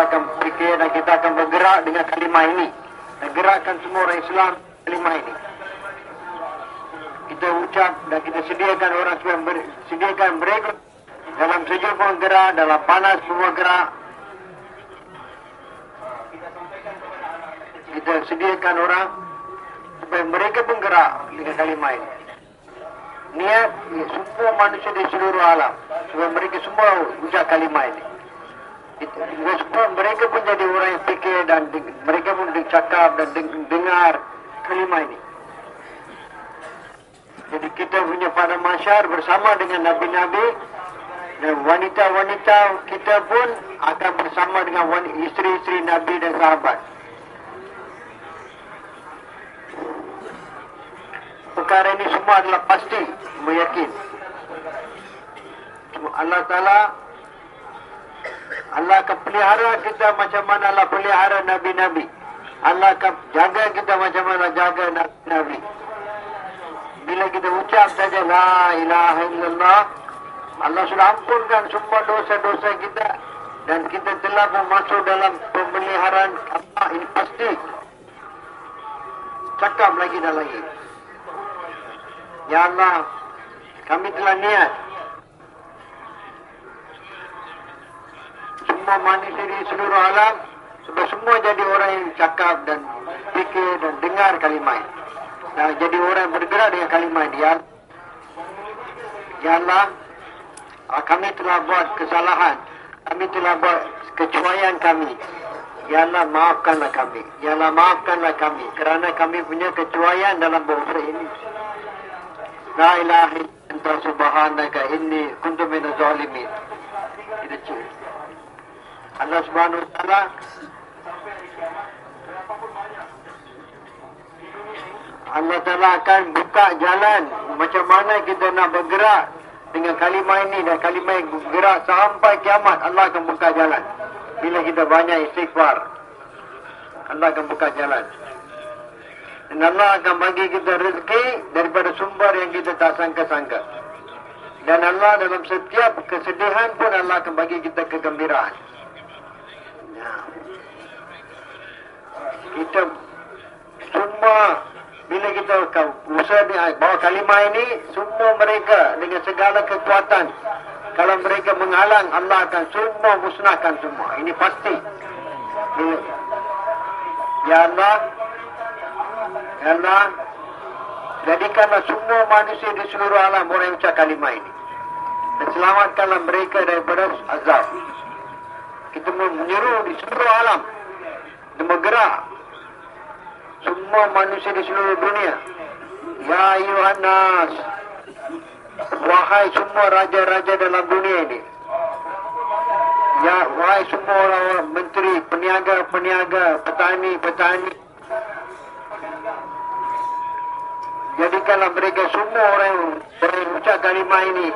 kita akan fikir dan kita akan bergerak dengan kalimah ini. Dan gerakkan semua orang Islam kalimah ini. Kita ucap dan kita sediakan orang supaya ber, sediakan mereka dalam sejuk pun gerak, dalam panas semua gerak. Kita sediakan orang supaya mereka pun gerak dengan kalimah ini. Niat ya, semua manusia di seluruh alam supaya mereka semua ucap kalimah ini. Semua mereka pun jadi orang yang fikir dan mereka pun dicakap dan dengar kalimah ini. Jadi kita punya pada masyar bersama dengan Nabi-Nabi dan wanita-wanita kita pun akan bersama dengan isteri-isteri Nabi dan sahabat. Perkara ini semua adalah pasti meyakin. Allah Ta'ala Allah akan pelihara kita macam mana Allah pelihara Nabi-Nabi. Allah akan jaga kita macam mana jaga Nabi-Nabi. Bila kita ucap saja La ilaha illallah Allah sudah ampunkan semua dosa-dosa kita Dan kita telah masuk dalam pemeliharaan Allah ini pasti Cakap lagi dan lagi Ya Allah Kami telah niat Di seluruh alam Sebab semua jadi orang yang cakap dan fikir dan dengar kalimah ini Nah, jadi orang yang bergerak dengan kalimah dia. Ya Allah, ah, kami telah buat kesalahan. Kami telah buat kecuaian kami. Ya Allah, maafkanlah kami. Ya Allah, maafkanlah kami. Kerana kami punya kecuaian dalam bahasa ini. La ilaha illa subhanaka inni kuntu minaz zalimin. Allah Subhanahu wa taala. Allah Ta'ala akan buka jalan macam mana kita nak bergerak dengan kalimah ini dan kalimah yang bergerak sampai kiamat. Allah akan buka jalan. Bila kita banyak istighfar Allah akan buka jalan. Dan Allah akan bagi kita rezeki daripada sumber yang kita tak sangka-sangka. Dan Allah dalam setiap kesedihan pun Allah akan bagi kita kegembiraan kita semua bila kita usaha ni bawa kalimah ini semua mereka dengan segala kekuatan kalau mereka menghalang Allah akan semua musnahkan semua. Ini pasti. Ya Allah. Ya Allah. Jadikanlah semua manusia di seluruh alam yang ucap kalimah ini. Dan selamatkanlah mereka daripada azab. Kita menyeru di seluruh alam. Dan bergerak semua manusia di seluruh dunia. Ya ayuhan nas. Wahai semua raja-raja dalam dunia ini. Ya, wahai semua orang-orang menteri, peniaga-peniaga, petani-petani. Jadikanlah mereka semua orang yang berucap kalimah ini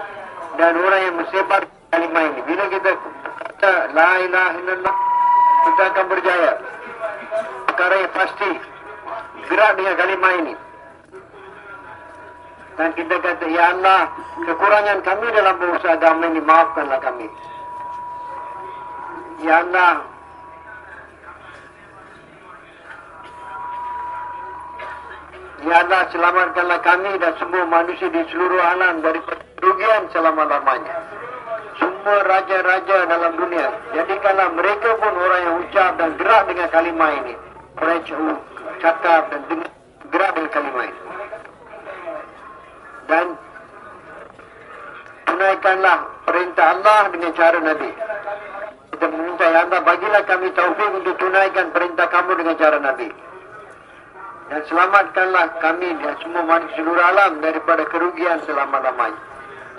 dan orang yang mensebar kalimah ini. Bila kita kata la ilaha illallah, kita akan berjaya. Perkara yang pasti gerak dengan kalimah ini. Dan kita kata, Ya Allah, kekurangan kami dalam berusaha agama ini, maafkanlah kami. Ya Allah, Ya Allah, selamatkanlah kami dan semua manusia di seluruh alam dari kerugian selama-lamanya. Semua raja-raja dalam dunia, jadikanlah mereka pun orang yang ucap dan gerak dengan kalimah ini. Mereka cakap dan dengar gerak kalimah ini. Dan tunaikanlah perintah Allah dengan cara Nabi. Kita meminta Ya Allah, bagilah kami taufik untuk tunaikan perintah kamu dengan cara Nabi. Dan selamatkanlah kami dan semua manusia seluruh alam daripada kerugian selama-lamanya.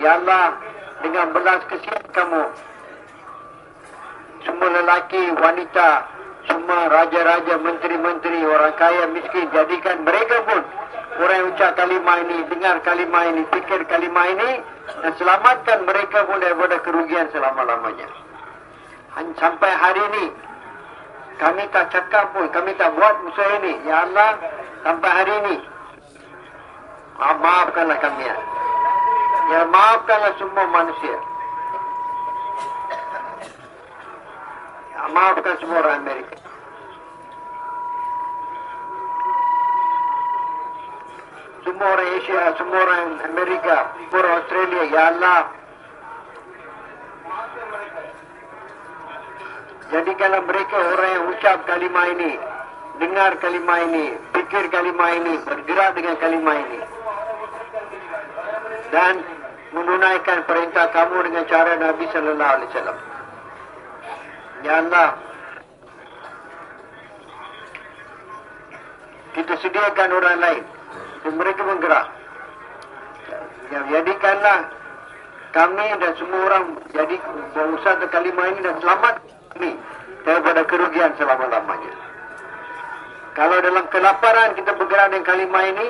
Ya Allah, dengan belas kesian kamu, semua lelaki, wanita, semua raja-raja, menteri-menteri, orang kaya, miskin, jadikan mereka pun orang yang ucap kalimah ini, dengar kalimah ini, fikir kalimah ini, dan selamatkan mereka pun daripada kerugian selama-lamanya. Sampai hari ini, kami tak cakap pun, kami tak buat usaha ini. Ya Allah, sampai hari ini, maafkanlah kami. Ya, maafkanlah semua manusia. Maafkan semua orang Amerika. Semua orang Asia, semua orang Amerika, semua orang Australia, Ya Allah. Jadikanlah mereka orang yang ucap kalimah ini, dengar kalimah ini, pikir kalimah ini, bergerak dengan kalimah ini. Dan menunaikan perintah kamu dengan cara Nabi sallallahu alaihi wasallam. Allah. Kita sediakan orang lain dan mereka bergerak. Ya, jadikanlah kami dan semua orang jadi berusaha ke kalimah ini dan selamat kami daripada kerugian selama-lamanya. Kalau dalam kelaparan kita bergerak dengan kalimah ini,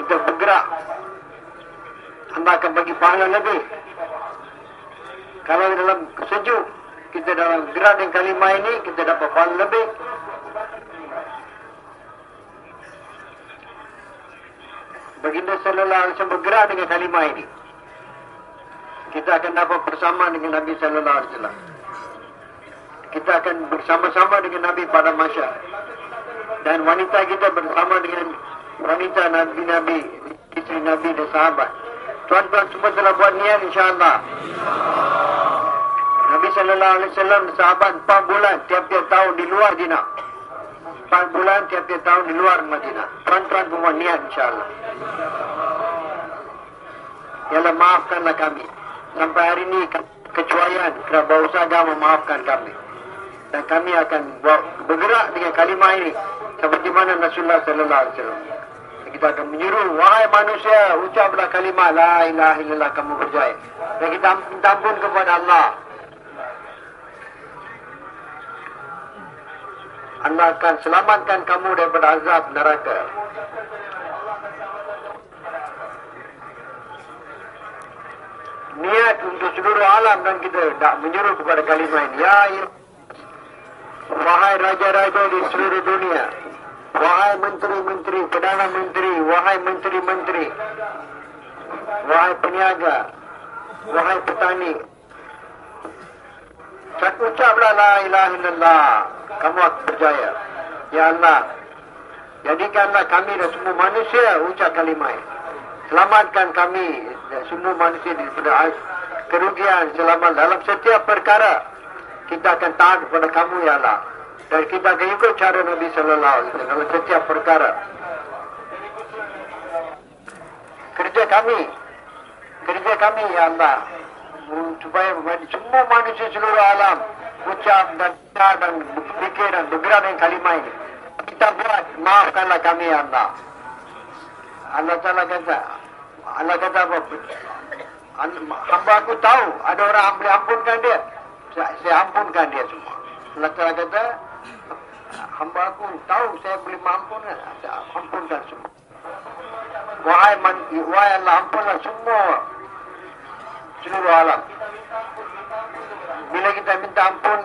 kita bergerak Allah akan bagi pahala lebih. Kalau dalam sejuk, kita dalam gerak dengan kalimah ini, kita dapat pahala lebih. Baginda sallallahu alaihi wasallam bergerak dengan kalimah ini. Kita akan dapat bersama dengan Nabi sallallahu alaihi wasallam. Kita akan bersama-sama dengan Nabi pada masa dan wanita kita bersama dengan wanita Nabi-Nabi, isteri Nabi dan sahabat. Tuan-tuan semua telah buat niat insyaAllah. Sallallahu Alaihi Wasallam sahabat 4 bulan tiap-tiap tahun di luar Madinah. 4 bulan tiap-tiap tahun di luar Madinah. Tuan-tuan buat niat insyaAllah. Yalah maafkanlah kami. Sampai hari ini kecuaian kerana berusaha agama maafkan kami. Dan kami akan bergerak dengan kalimah ini. Seperti mana Rasulullah Sallallahu Alaihi Wasallam kita akan menyuruh wahai manusia ucaplah kalimah la ilaha illallah kamu berjaya dan kita minta ampun kepada Allah Allah akan selamatkan kamu daripada azab neraka. Niat untuk seluruh alam dan kita tak menyuruh kepada kalimah ini. Ya wahai raja-raja di seluruh dunia. Wahai menteri-menteri, perdana menteri, wahai menteri-menteri, wahai peniaga, wahai petani. Saya ucaplah la ilaha illallah. Kamu akan berjaya. Ya Allah. Jadikanlah kami dan semua manusia ucap kalimah. Selamatkan kami dan semua manusia daripada kerugian selamat dalam setiap perkara. Kita akan taat kepada kamu ya Allah dan kita akan ikut cara Nabi Wasallam dalam setiap perkara. Kerja kami, kerja kami ya Allah, supaya semua manusia seluruh alam ucap dan dan fikir dan bergerak dengan kalimah ini. Kita buat, maafkanlah kami ya Allah. Allah Taala kata, Allah kata apa? Hamba aku tahu ada orang boleh ampunkan dia. Saya ampunkan dia semua. Allah Taala kata, hamba aku tahu saya boleh mampu saya ampunkan semua. Wahai man, wahai Allah ampunlah semua seluruh alam. Bila kita minta ampun,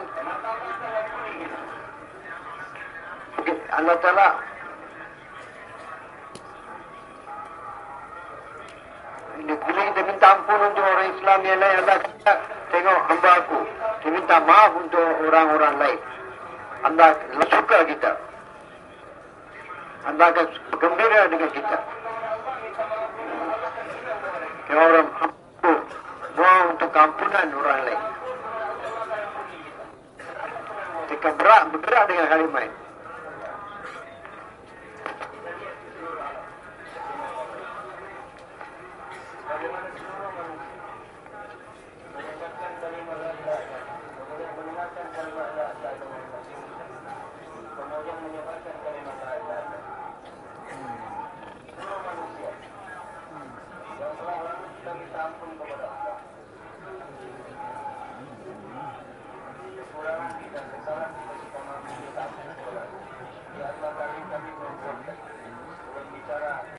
Allah Taala bila kita minta ampun untuk orang Islam yang lain, Allah kata, tengok hamba aku. Dia minta maaf untuk orang-orang lain. Anda suka kita. Anda akan gembira dengan kita. Yang orang mampu doa untuk kampunan orang lain. Jika berat, bergerak dengan kalimah